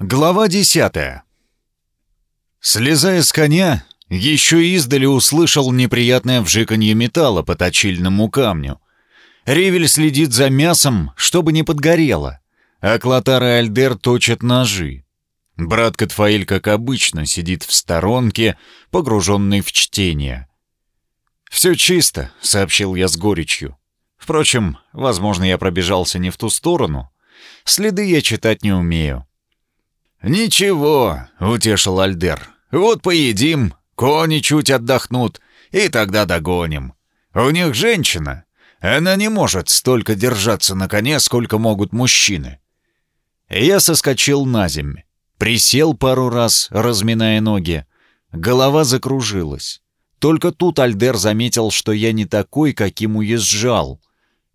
Глава десятая. Слезая с коня, еще издали услышал неприятное вжиканье металла по точильному камню. Ревель следит за мясом, чтобы не подгорело, а Клотар и Альдер точат ножи. Брат Катфаэль, как обычно, сидит в сторонке, погруженный в чтение. «Все чисто», — сообщил я с горечью. Впрочем, возможно, я пробежался не в ту сторону. Следы я читать не умею. «Ничего», — утешил Альдер. «Вот поедим, кони чуть отдохнут, и тогда догоним. У них женщина. Она не может столько держаться на коне, сколько могут мужчины». Я соскочил на землю, присел пару раз, разминая ноги. Голова закружилась. Только тут Альдер заметил, что я не такой, каким уезжал.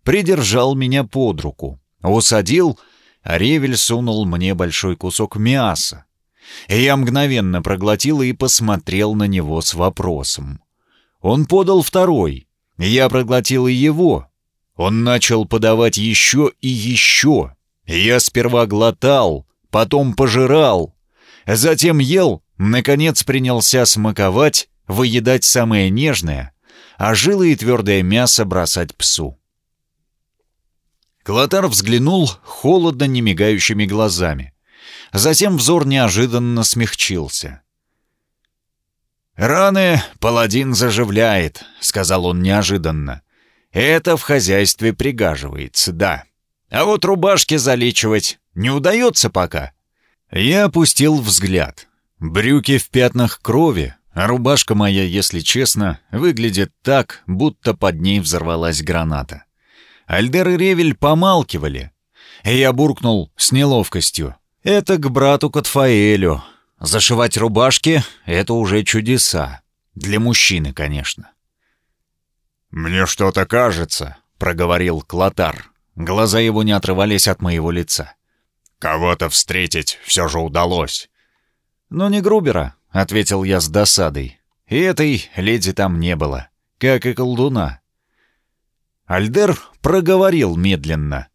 Придержал меня под руку, усадил — Ревель сунул мне большой кусок мяса. Я мгновенно проглотил и посмотрел на него с вопросом. Он подал второй, я проглотил и его. Он начал подавать еще и еще. Я сперва глотал, потом пожирал, затем ел, наконец принялся смаковать, выедать самое нежное, а жилы и твердое мясо бросать псу. Клотар взглянул холодно немигающими глазами. Затем взор неожиданно смягчился. «Раны паладин заживляет», — сказал он неожиданно. «Это в хозяйстве пригаживается, да. А вот рубашки залечивать не удается пока». Я опустил взгляд. Брюки в пятнах крови, а рубашка моя, если честно, выглядит так, будто под ней взорвалась граната. Альдер и Ревель помалкивали. Я буркнул с неловкостью. «Это к брату Катфаэлю. Зашивать рубашки — это уже чудеса. Для мужчины, конечно». «Мне что-то кажется», — проговорил Клотар. Глаза его не отрывались от моего лица. «Кого-то встретить все же удалось». «Но не Грубера», — ответил я с досадой. «И этой леди там не было, как и колдуна». Альдер проговорил медленно.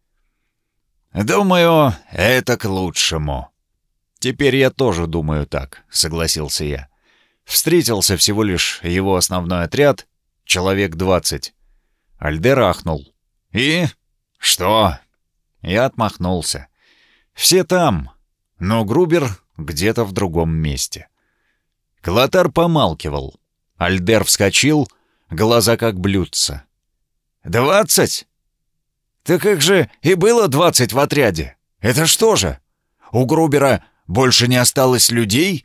«Думаю, это к лучшему». «Теперь я тоже думаю так», — согласился я. Встретился всего лишь его основной отряд, человек двадцать. Альдер ахнул. «И? Что?» Я отмахнулся. «Все там, но Грубер где-то в другом месте». Клотар помалкивал. Альдер вскочил, глаза как блюдца. «Двадцать? Так как же и было двадцать в отряде? Это что же? У Грубера больше не осталось людей?»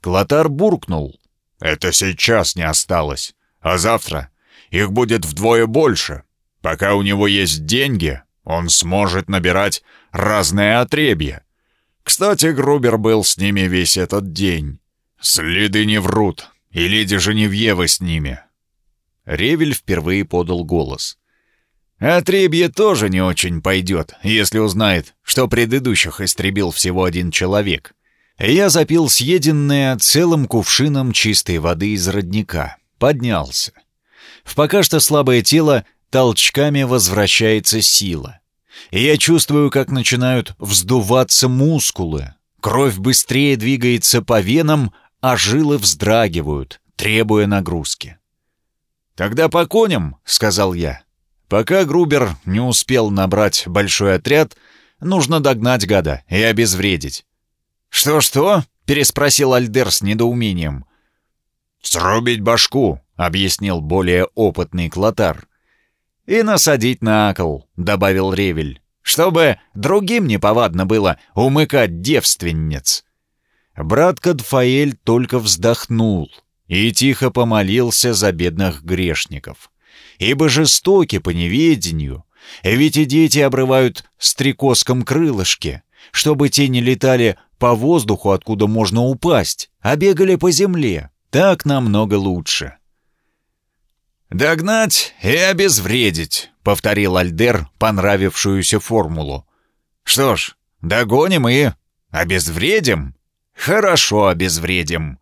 Клотар буркнул. «Это сейчас не осталось, а завтра их будет вдвое больше. Пока у него есть деньги, он сможет набирать разные отребья. Кстати, Грубер был с ними весь этот день. Следы не врут, и леди Женевьева с ними. Ревель впервые подал голос. «Отребье тоже не очень пойдет, если узнает, что предыдущих истребил всего один человек». Я запил съеденное целым кувшином чистой воды из родника. Поднялся. В пока что слабое тело толчками возвращается сила. Я чувствую, как начинают вздуваться мускулы. Кровь быстрее двигается по венам, а жилы вздрагивают, требуя нагрузки. «Тогда по коням», — сказал я. Пока Грубер не успел набрать большой отряд, нужно догнать гада и обезвредить. «Что-что?» — переспросил Альдер с недоумением. «Срубить башку», — объяснил более опытный Клотар. «И насадить на кол», — добавил Ревель, «чтобы другим неповадно было умыкать девственниц». Брат Кадфаэль только вздохнул — и тихо помолился за бедных грешников. Ибо жестоки по неведению, ведь и дети обрывают стрекозком крылышки, чтобы те не летали по воздуху, откуда можно упасть, а бегали по земле. Так намного лучше. «Догнать и обезвредить», — повторил Альдер понравившуюся формулу. «Что ж, догоним и обезвредим? Хорошо обезвредим».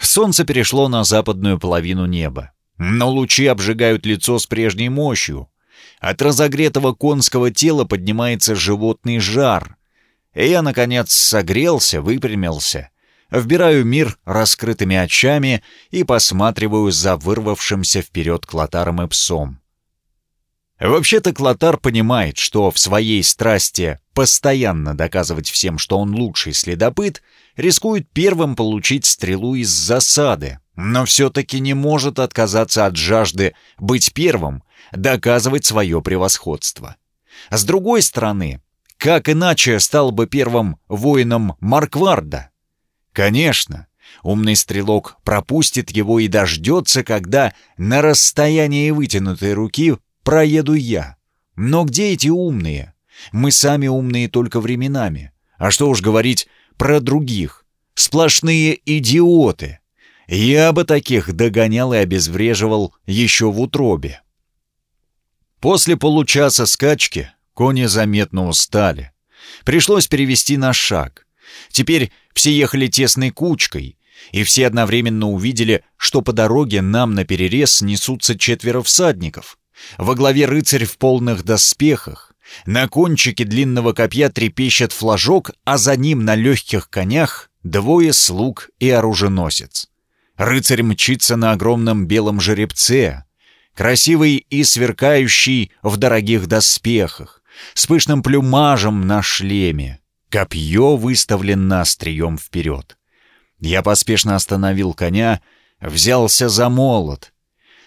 Солнце перешло на западную половину неба, но лучи обжигают лицо с прежней мощью. От разогретого конского тела поднимается животный жар. и я, наконец, согрелся, выпрямился, вбираю мир раскрытыми очами и посматриваю за вырвавшимся вперед Клотаром и псом. Вообще-то Клотар понимает, что в своей страсти постоянно доказывать всем, что он лучший следопыт, рискует первым получить стрелу из засады, но все-таки не может отказаться от жажды быть первым, доказывать свое превосходство. С другой стороны, как иначе стал бы первым воином Маркварда? Конечно, умный стрелок пропустит его и дождется, когда на расстоянии вытянутой руки проеду я. Но где эти умные? Мы сами умные только временами. А что уж говорить про других. Сплошные идиоты. Я бы таких догонял и обезвреживал еще в утробе. После получаса скачки кони заметно устали. Пришлось перевести на шаг. Теперь все ехали тесной кучкой, и все одновременно увидели, что по дороге нам на перерез несутся четверо всадников. Во главе рыцарь в полных доспехах. На кончике длинного копья трепещет флажок, а за ним на легких конях двое слуг и оруженосец. Рыцарь мчится на огромном белом жеребце, красивый и сверкающий в дорогих доспехах, с пышным плюмажем на шлеме. Копье выставлено острием вперед. Я поспешно остановил коня, взялся за молот,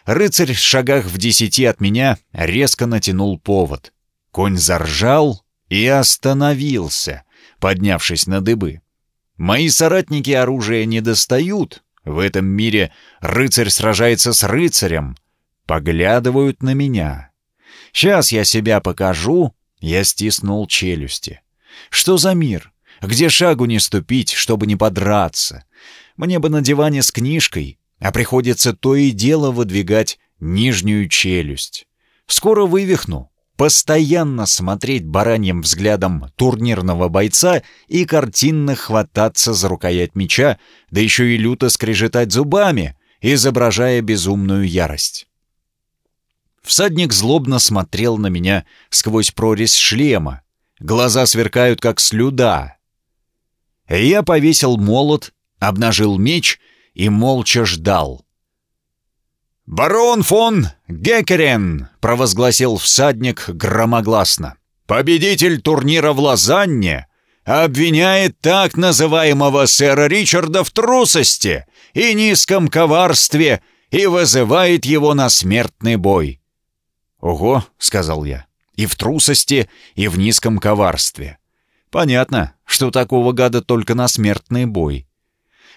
Рыцарь в шагах в десяти от меня резко натянул повод. Конь заржал и остановился, поднявшись на дыбы. Мои соратники оружие не достают. В этом мире рыцарь сражается с рыцарем. Поглядывают на меня. Сейчас я себя покажу. Я стиснул челюсти. Что за мир? Где шагу не ступить, чтобы не подраться? Мне бы на диване с книжкой, а приходится то и дело выдвигать нижнюю челюсть. Скоро вывихну. Постоянно смотреть бараньим взглядом турнирного бойца и картинно хвататься за рукоять меча, да еще и люто скрежетать зубами, изображая безумную ярость. Всадник злобно смотрел на меня сквозь прорезь шлема. Глаза сверкают, как слюда. Я повесил молот, обнажил меч — и молча ждал. «Барон фон Геккерен!» — провозгласил всадник громогласно. «Победитель турнира в Лозанне обвиняет так называемого сэра Ричарда в трусости и низком коварстве и вызывает его на смертный бой». «Ого!» — сказал я. «И в трусости, и в низком коварстве. Понятно, что такого гада только на смертный бой.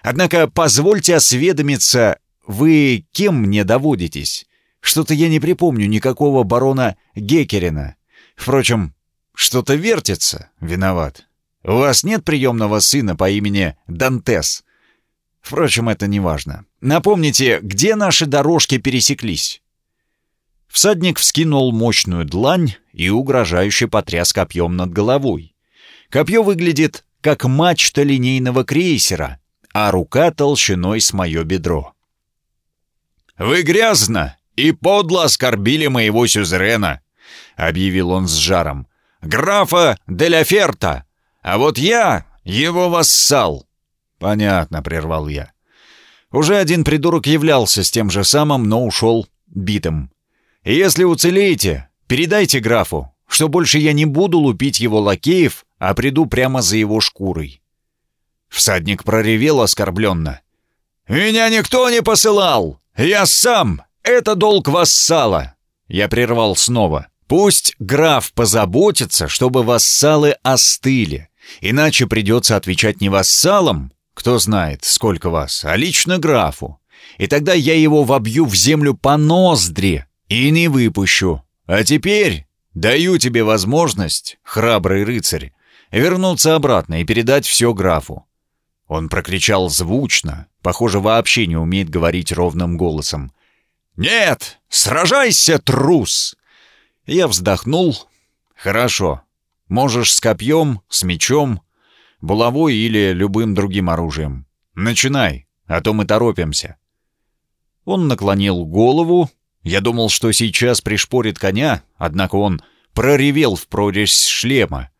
Однако позвольте осведомиться, вы кем мне доводитесь? Что-то я не припомню никакого барона Гекерина. Впрочем, что-то вертится, виноват. У вас нет приемного сына по имени Дантес? Впрочем, это не важно. Напомните, где наши дорожки пересеклись?» Всадник вскинул мощную длань и угрожающе потряс копьем над головой. Копье выглядит как мачта линейного крейсера, а рука толщиной с мое бедро. «Вы грязно и подло оскорбили моего сюзерена», — объявил он с жаром. «Графа де Ферта, а вот я его вассал». «Понятно», — прервал я. Уже один придурок являлся с тем же самым, но ушел битым. «Если уцелеете, передайте графу, что больше я не буду лупить его лакеев, а приду прямо за его шкурой. Всадник проревел оскорбленно. «Меня никто не посылал! Я сам! Это долг вассала!» Я прервал снова. «Пусть граф позаботится, чтобы вассалы остыли, иначе придется отвечать не вассалам, кто знает, сколько вас, а лично графу. И тогда я его вобью в землю по ноздри и не выпущу. А теперь даю тебе возможность, храбрый рыцарь, вернуться обратно и передать все графу. Он прокричал звучно, похоже, вообще не умеет говорить ровным голосом. «Нет! Сражайся, трус!» Я вздохнул. «Хорошо. Можешь с копьем, с мечом, булавой или любым другим оружием. Начинай, а то мы торопимся». Он наклонил голову. Я думал, что сейчас пришпорит коня, однако он проревел в прорезь шлема.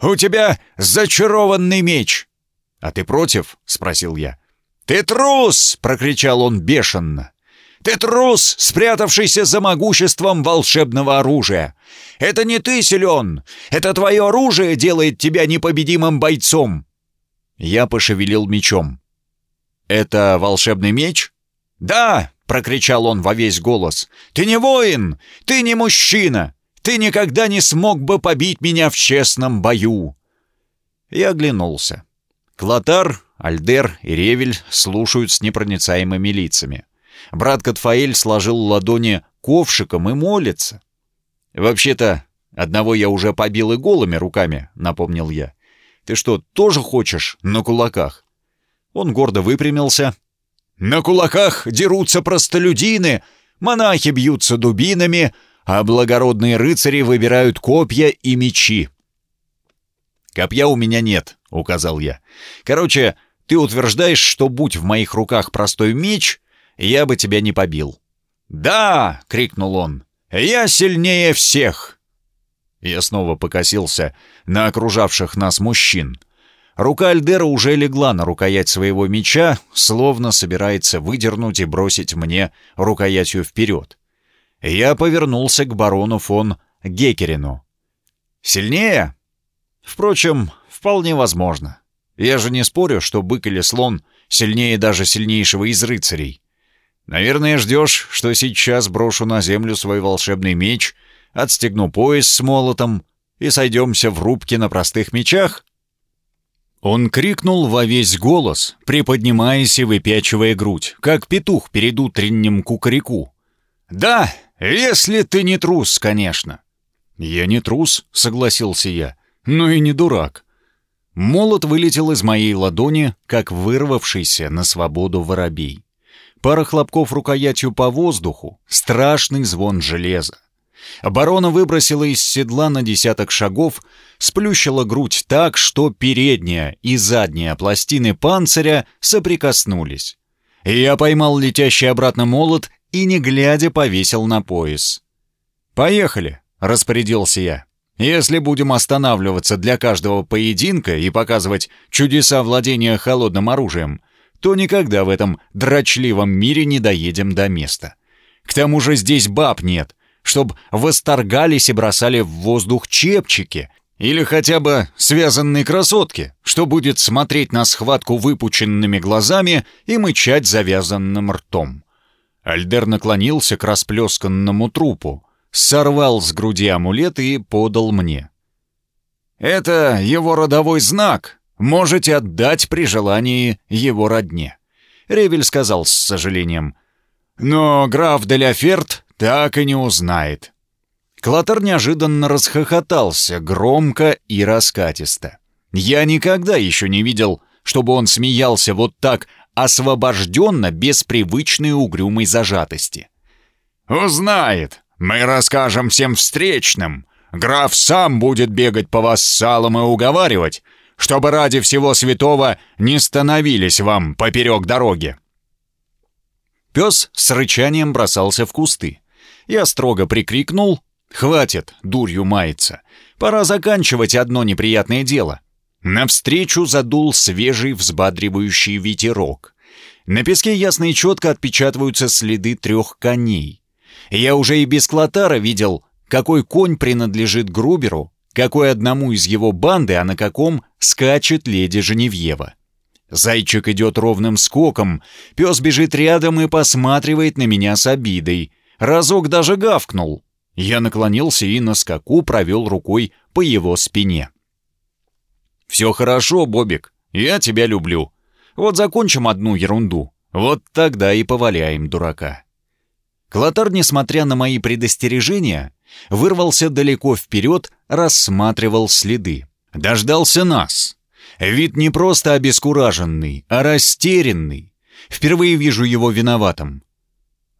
У тебя зачарованный меч!» «А ты против?» — спросил я. «Ты трус!» — прокричал он бешено. «Ты трус, спрятавшийся за могуществом волшебного оружия! Это не ты силен! Это твое оружие делает тебя непобедимым бойцом!» Я пошевелил мечом. «Это волшебный меч?» «Да!» — прокричал он во весь голос. «Ты не воин! Ты не мужчина! Ты никогда не смог бы побить меня в честном бою!» Я оглянулся. Клотар, Альдер и Ревель слушают с непроницаемыми лицами. Брат Катфаэль сложил ладони ковшиком и молится. «Вообще-то, одного я уже побил и голыми руками», — напомнил я. «Ты что, тоже хочешь на кулаках?» Он гордо выпрямился. «На кулаках дерутся простолюдины, монахи бьются дубинами, а благородные рыцари выбирают копья и мечи». «Копья у меня нет», — указал я. «Короче, ты утверждаешь, что будь в моих руках простой меч, я бы тебя не побил». «Да!» — крикнул он. «Я сильнее всех!» Я снова покосился на окружавших нас мужчин. Рука Альдера уже легла на рукоять своего меча, словно собирается выдернуть и бросить мне рукоятью вперед. Я повернулся к барону фон Гекерину. «Сильнее?» Впрочем, вполне возможно. Я же не спорю, что бык или слон сильнее даже сильнейшего из рыцарей. Наверное, ждешь, что сейчас брошу на землю свой волшебный меч, отстегну пояс с молотом и сойдемся в рубке на простых мечах? Он крикнул во весь голос, приподнимаясь и выпячивая грудь, как петух перед утренним кукареку. «Да, если ты не трус, конечно». «Я не трус», — согласился я, — «но и не дурак». Молот вылетел из моей ладони, как вырвавшийся на свободу воробей. Пара хлопков рукоятью по воздуху, страшный звон железа. Барона выбросила из седла на десяток шагов, сплющила грудь так, что передняя и задняя пластины панциря соприкоснулись. Я поймал летящий обратно молот и, не глядя, повесил на пояс. «Поехали», — распорядился я. Если будем останавливаться для каждого поединка и показывать чудеса владения холодным оружием, то никогда в этом дрочливом мире не доедем до места. К тому же здесь баб нет, чтоб восторгались и бросали в воздух чепчики, или хотя бы связанные красотки, что будет смотреть на схватку выпученными глазами и мычать завязанным ртом. Альдер наклонился к расплесканному трупу, сорвал с груди амулет и подал мне. «Это его родовой знак. Можете отдать при желании его родне», — Ревель сказал с сожалением. «Но граф Деляферт так и не узнает». Клотер неожиданно расхохотался, громко и раскатисто. Я никогда еще не видел, чтобы он смеялся вот так освобожденно, без привычной угрюмой зажатости. «Узнает», мы расскажем всем встречным. Граф сам будет бегать по вассалам и уговаривать, чтобы ради всего святого не становились вам поперек дороги». Пес с рычанием бросался в кусты. Я строго прикрикнул «Хватит, дурью мается. Пора заканчивать одно неприятное дело». Навстречу задул свежий взбадривающий ветерок. На песке ясно и четко отпечатываются следы трех коней. Я уже и без Клотара видел, какой конь принадлежит Груберу, какой одному из его банды, а на каком скачет леди Женевьева. Зайчик идет ровным скоком, пес бежит рядом и посматривает на меня с обидой. Разок даже гавкнул. Я наклонился и на скаку провел рукой по его спине. «Все хорошо, Бобик, я тебя люблю. Вот закончим одну ерунду, вот тогда и поваляем дурака». Клотар, несмотря на мои предостережения, вырвался далеко вперед, рассматривал следы. Дождался нас. Вид не просто обескураженный, а растерянный. Впервые вижу его виноватым.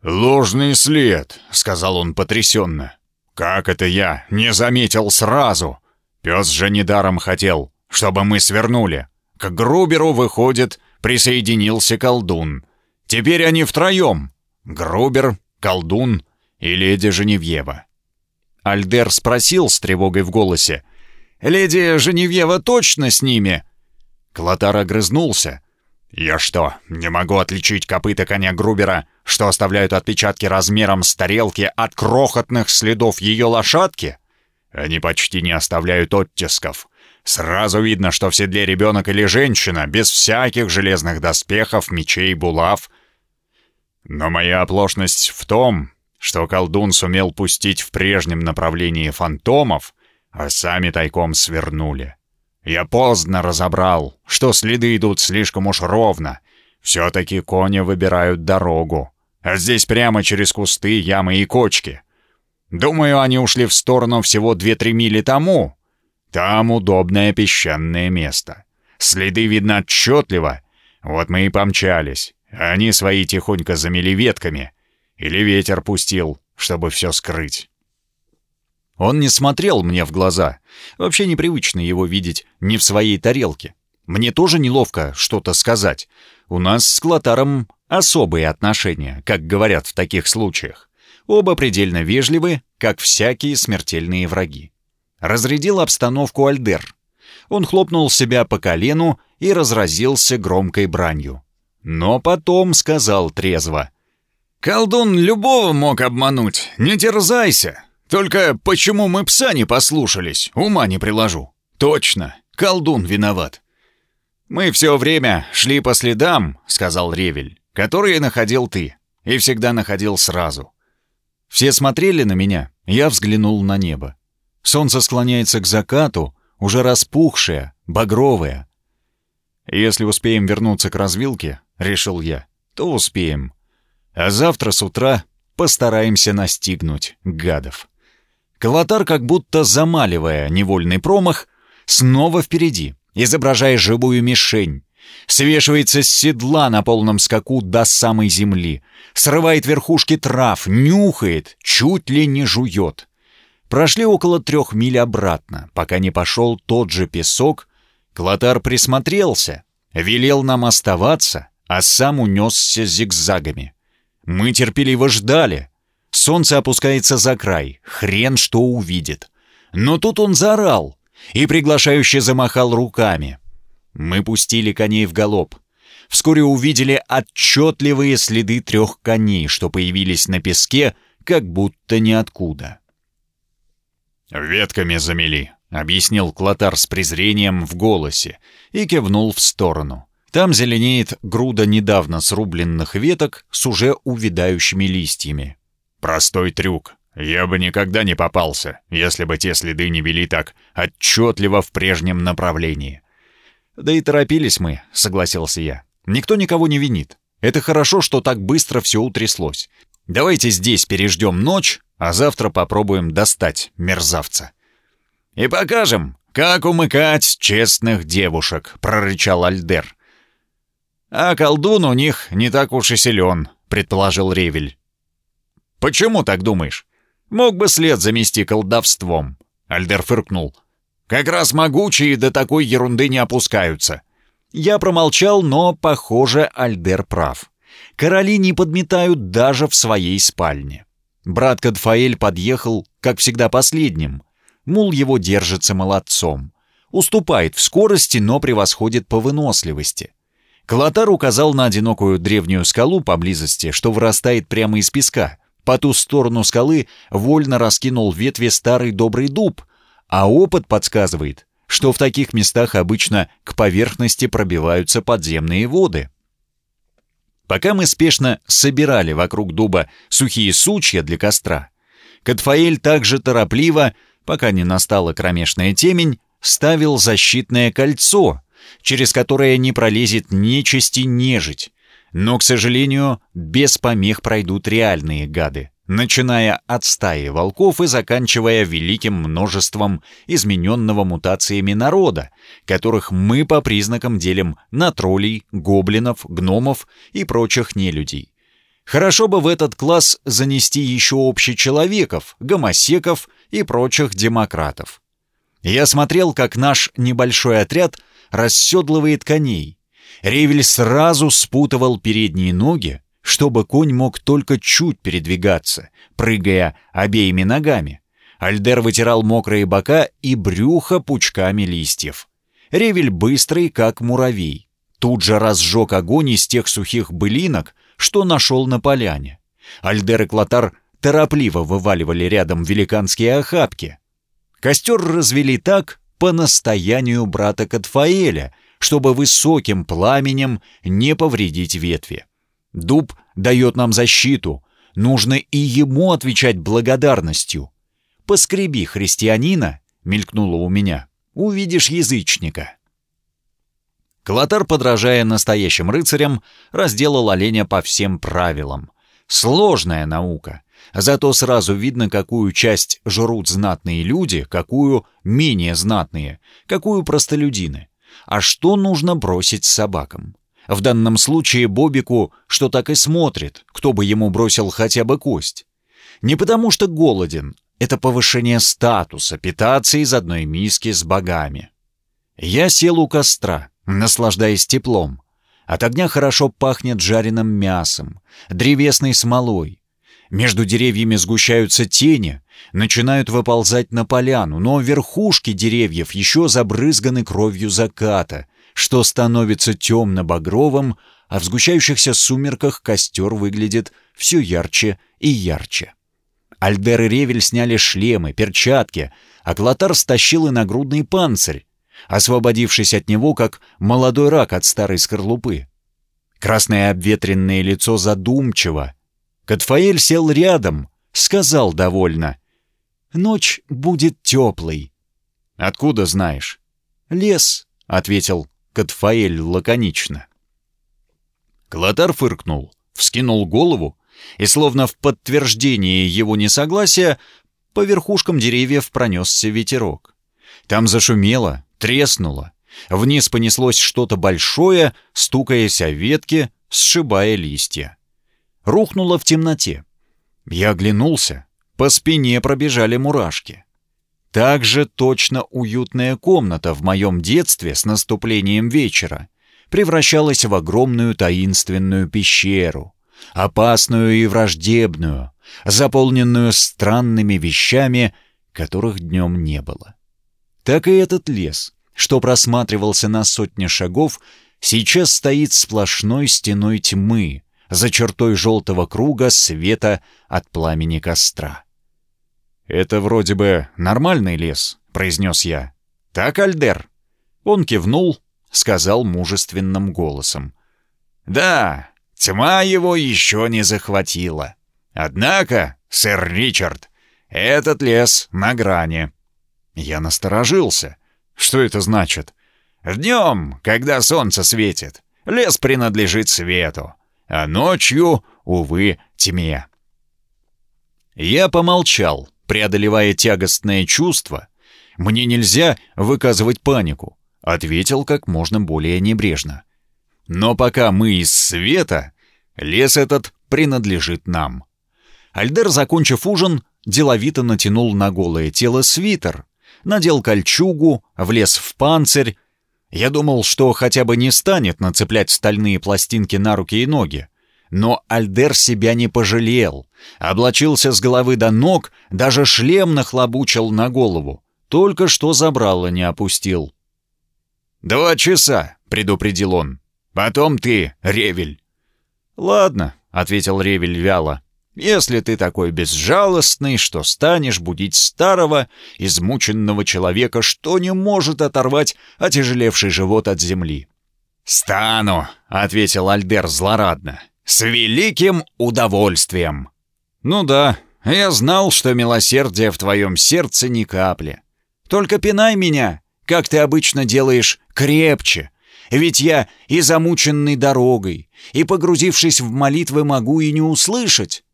«Ложный след», — сказал он потрясенно. «Как это я не заметил сразу? Пес же недаром хотел, чтобы мы свернули. К Груберу, выходит, присоединился колдун. Теперь они втроем. Грубер, колдун и леди Женевьева. Альдер спросил с тревогой в голосе, Леди Женевьева точно с ними?» Клотар огрызнулся. «Я что, не могу отличить копыта коня Грубера, что оставляют отпечатки размером с тарелки от крохотных следов ее лошадки? Они почти не оставляют оттисков. Сразу видно, что в седле ребенок или женщина, без всяких железных доспехов, мечей, булав. Но моя оплошность в том, что колдун сумел пустить в прежнем направлении фантомов, а сами тайком свернули. Я поздно разобрал, что следы идут слишком уж ровно. Все-таки кони выбирают дорогу. А здесь прямо через кусты, ямы и кочки. Думаю, они ушли в сторону всего 2-3 мили тому. Там удобное песчаное место. Следы видно отчетливо. Вот мы и помчались. Они свои тихонько замели ветками. Или ветер пустил, чтобы все скрыть. Он не смотрел мне в глаза. Вообще непривычно его видеть не в своей тарелке. Мне тоже неловко что-то сказать. У нас с Клотаром особые отношения, как говорят в таких случаях. Оба предельно вежливы, как всякие смертельные враги. Разрядил обстановку Альдер. Он хлопнул себя по колену и разразился громкой бранью. Но потом сказал трезво. «Колдун любого мог обмануть, не терзайся. Только почему мы пса не послушались, ума не приложу. Точно, колдун виноват. Мы все время шли по следам, сказал Ревель, которые находил ты, и всегда находил сразу. Все смотрели на меня, я взглянул на небо. Солнце склоняется к закату, уже распухшее, багровое. Если успеем вернуться к развилке, решил я, то успеем. А завтра с утра постараемся настигнуть гадов. Калатар, как будто замаливая невольный промах, снова впереди, изображая живую мишень. Свешивается с седла на полном скаку до самой земли, срывает верхушки трав, нюхает, чуть ли не жует. Прошли около трех миль обратно, пока не пошел тот же песок. Клотар присмотрелся, велел нам оставаться, а сам унесся зигзагами. Мы терпеливо ждали, Солнце опускается за край, хрен что увидит. Но тут он заорал и приглашающе замахал руками. Мы пустили коней в галоп. Вскоре увидели отчетливые следы трех коней, что появились на песке, как будто ниоткуда. «Ветками замели», — объяснил Клотар с презрением в голосе и кивнул в сторону. Там зеленеет груда недавно срубленных веток с уже увядающими листьями. Простой трюк. Я бы никогда не попался, если бы те следы не вели так отчетливо в прежнем направлении. «Да и торопились мы», — согласился я. «Никто никого не винит. Это хорошо, что так быстро все утряслось. Давайте здесь переждем ночь, а завтра попробуем достать мерзавца». «И покажем, как умыкать честных девушек», — прорычал Альдер. «А колдун у них не так уж и силен», — предположил Ревель. «Почему так думаешь? Мог бы след замести колдовством». Альдер фыркнул. «Как раз могучие до такой ерунды не опускаются». Я промолчал, но, похоже, Альдер прав. Короли не подметают даже в своей спальне. Брат Кадфаэль подъехал, как всегда, последним. Мул его держится молодцом. Уступает в скорости, но превосходит по выносливости. Клотар указал на одинокую древнюю скалу поблизости, что вырастает прямо из песка — по ту сторону скалы вольно раскинул ветви старый добрый дуб, а опыт подсказывает, что в таких местах обычно к поверхности пробиваются подземные воды. Пока мы спешно собирали вокруг дуба сухие сучья для костра, Катфаэль также торопливо, пока не настала кромешная темень, ставил защитное кольцо, через которое не пролезет нечисти нежить, но, к сожалению, без помех пройдут реальные гады, начиная от стаи волков и заканчивая великим множеством измененного мутациями народа, которых мы по признакам делим на троллей, гоблинов, гномов и прочих нелюдей. Хорошо бы в этот класс занести еще общечеловеков, гомосеков и прочих демократов. Я смотрел, как наш небольшой отряд расседлывает коней, Ревель сразу спутывал передние ноги, чтобы конь мог только чуть передвигаться, прыгая обеими ногами. Альдер вытирал мокрые бока и брюхо пучками листьев. Ревель быстрый, как муравей. Тут же разжег огонь из тех сухих былинок, что нашел на поляне. Альдер и Клотар торопливо вываливали рядом великанские охапки. Костер развели так, по настоянию брата Катфаэля, чтобы высоким пламенем не повредить ветви. Дуб дает нам защиту, нужно и ему отвечать благодарностью. «Поскреби христианина», — мелькнуло у меня, — «увидишь язычника». Клотар, подражая настоящим рыцарям, разделал оленя по всем правилам. Сложная наука. Зато сразу видно, какую часть жрут знатные люди, какую менее знатные, какую простолюдины. А что нужно бросить собакам? В данном случае Бобику, что так и смотрит, кто бы ему бросил хотя бы кость. Не потому что голоден, это повышение статуса, питаться из одной миски с богами. Я сел у костра, наслаждаясь теплом. От огня хорошо пахнет жареным мясом, древесной смолой. Между деревьями сгущаются тени, начинают выползать на поляну, но верхушки деревьев еще забрызганы кровью заката, что становится темно-багровым, а в сгущающихся сумерках костер выглядит все ярче и ярче. Альдер и Ревель сняли шлемы, перчатки, а Клотар стащил и нагрудный панцирь, освободившись от него, как молодой рак от старой скорлупы. Красное обветренное лицо задумчиво. Катфаэль сел рядом, сказал довольно. «Ночь будет теплой». «Откуда знаешь?» «Лес», — ответил Катфаэль лаконично. Клотар фыркнул, вскинул голову, и словно в подтверждение его несогласия по верхушкам деревьев пронесся ветерок. Там зашумело, треснуло. Вниз понеслось что-то большое, стукаясь о ветки, сшибая листья. Рухнуло в темноте. Я оглянулся, по спине пробежали мурашки. Так же точно уютная комната в моем детстве с наступлением вечера превращалась в огромную таинственную пещеру, опасную и враждебную, заполненную странными вещами, которых днем не было. Так и этот лес, что просматривался на сотни шагов, сейчас стоит сплошной стеной тьмы, за чертой желтого круга света от пламени костра. «Это вроде бы нормальный лес», — произнес я. «Так, Альдер?» Он кивнул, сказал мужественным голосом. «Да, тьма его еще не захватила. Однако, сэр Ричард, этот лес на грани». Я насторожился. Что это значит? Днем, когда солнце светит, лес принадлежит свету, а ночью, увы, тьме. Я помолчал, преодолевая тягостное чувство. Мне нельзя выказывать панику, ответил как можно более небрежно. Но пока мы из света, лес этот принадлежит нам. Альдер, закончив ужин, деловито натянул на голое тело свитер, надел кольчугу, влез в панцирь. Я думал, что хотя бы не станет нацеплять стальные пластинки на руки и ноги. Но Альдер себя не пожалел. Облачился с головы до ног, даже шлем нахлобучил на голову. Только что забрало не опустил. «Два часа», — предупредил он. «Потом ты, Ревель». «Ладно», — ответил Ревель вяло если ты такой безжалостный, что станешь будить старого, измученного человека, что не может оторвать отяжелевший живот от земли. «Стану», — ответил Альдер злорадно, — «с великим удовольствием». «Ну да, я знал, что милосердие в твоем сердце ни капли. Только пинай меня, как ты обычно делаешь, крепче, ведь я и замученный дорогой, и погрузившись в молитвы могу и не услышать».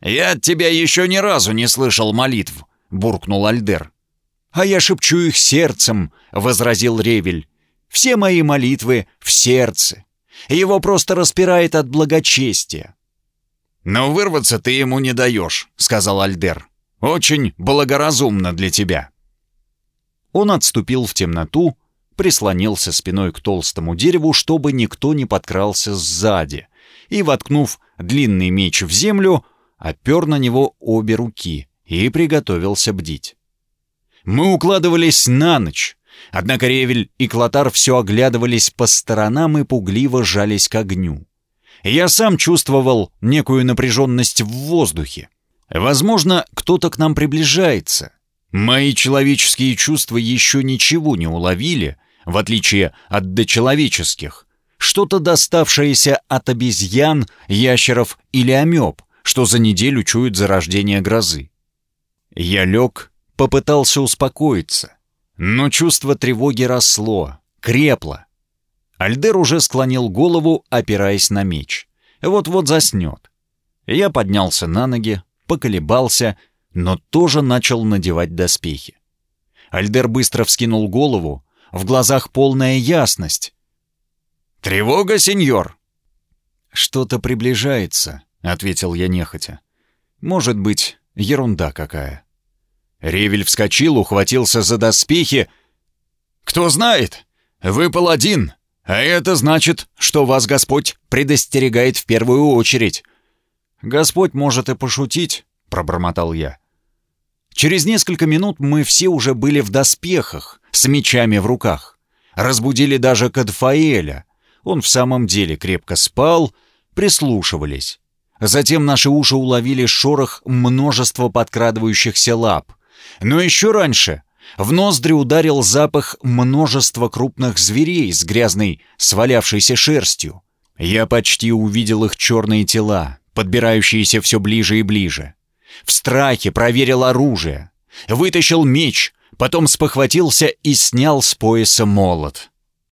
«Я от тебя еще ни разу не слышал молитв», — буркнул Альдер. «А я шепчу их сердцем», — возразил Ревель. «Все мои молитвы в сердце. Его просто распирает от благочестия». «Но вырваться ты ему не даешь», — сказал Альдер. «Очень благоразумно для тебя». Он отступил в темноту, прислонился спиной к толстому дереву, чтобы никто не подкрался сзади, и, воткнув длинный меч в землю, опер на него обе руки и приготовился бдить. Мы укладывались на ночь, однако Ревель и Клотар все оглядывались по сторонам и пугливо жались к огню. Я сам чувствовал некую напряженность в воздухе. Возможно, кто-то к нам приближается. Мои человеческие чувства еще ничего не уловили, в отличие от дочеловеческих. Что-то доставшееся от обезьян, ящеров или амеб, что за неделю чуют зарождение грозы. Я лег, попытался успокоиться, но чувство тревоги росло, крепло. Альдер уже склонил голову, опираясь на меч. Вот-вот заснет. Я поднялся на ноги, поколебался, но тоже начал надевать доспехи. Альдер быстро вскинул голову, в глазах полная ясность. «Тревога, сеньор!» «Что-то приближается», — ответил я нехотя. «Может быть, ерунда какая». Ревель вскочил, ухватился за доспехи. «Кто знает, вы паладин, а это значит, что вас Господь предостерегает в первую очередь. «Господь может и пошутить», — пробормотал я. Через несколько минут мы все уже были в доспехах, с мечами в руках. Разбудили даже Кадфаэля. Он в самом деле крепко спал, прислушивались. Затем наши уши уловили шорох множества подкрадывающихся лап. Но еще раньше в ноздри ударил запах множества крупных зверей с грязной, свалявшейся шерстью. Я почти увидел их черные тела, подбирающиеся все ближе и ближе. В страхе проверил оружие, вытащил меч, потом спохватился и снял с пояса молот.